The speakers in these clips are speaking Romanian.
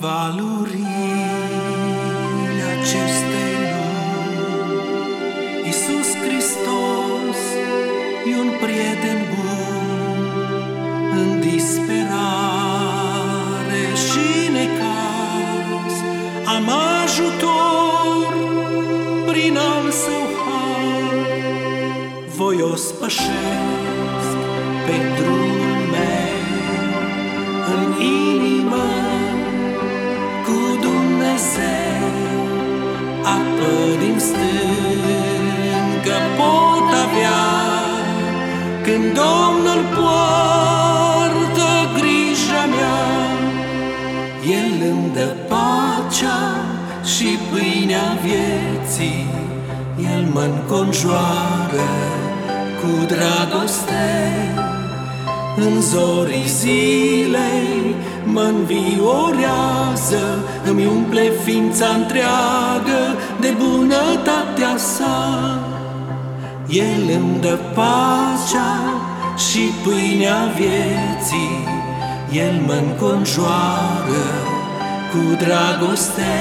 valurile acestei lumi. Iisus Hristos e un prieten bun în disperare și necaz. Am ajutor prin al său har, voios pășesc pe drumul meu în inimă din stâncă pot avea Când Domnul poartă grija mea. El îmi dă pacea și pâinea vieții El mă înconjoară cu dragoste în zorii zilei mă înviorează, îmi umple ființa întreagă de bunătatea sa. El îmi dă pacea și pâinea vieții, El mă înconjoară cu dragoste.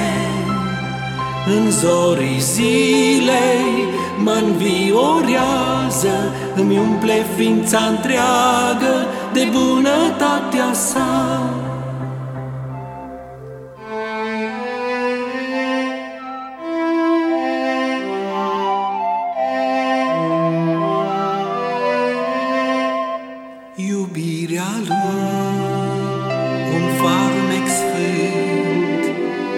În zorii zilei mă înviorează, îmi umple ființa întreagă de bunătatea sa. Iubirea lui, un farmec sfânt,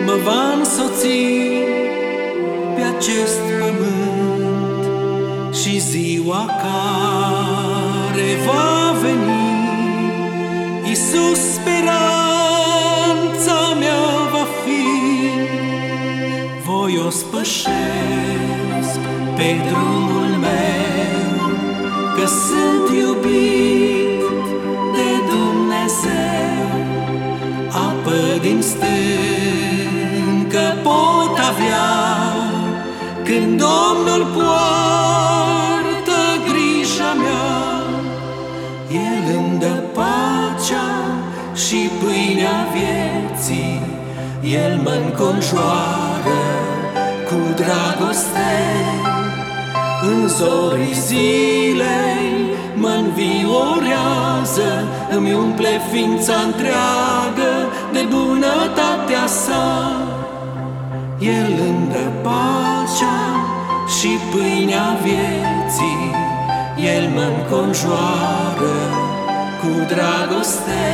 mă va însoți pe acest pământ și ziua care va veni, Iisus speranța mea va fi, voi o spășesc pe drumul meu, că sunt iubit de Dumnezeu, apă din stâncă pot avea, când Domnul poartă El îmi dă pacea și pâinea vieții, El mă înconjoară cu dragoste. În zorii zilei mă înviorează, îmi umple ființa întreagă de bunătatea sa. El îmi dă pacea și pâinea vieții, El mă înconjoară cu dragoste.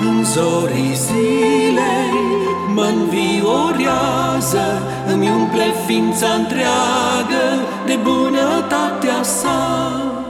În zorii zilei mă înviorează, îmi umple ființa întreagă de bunătatea sa.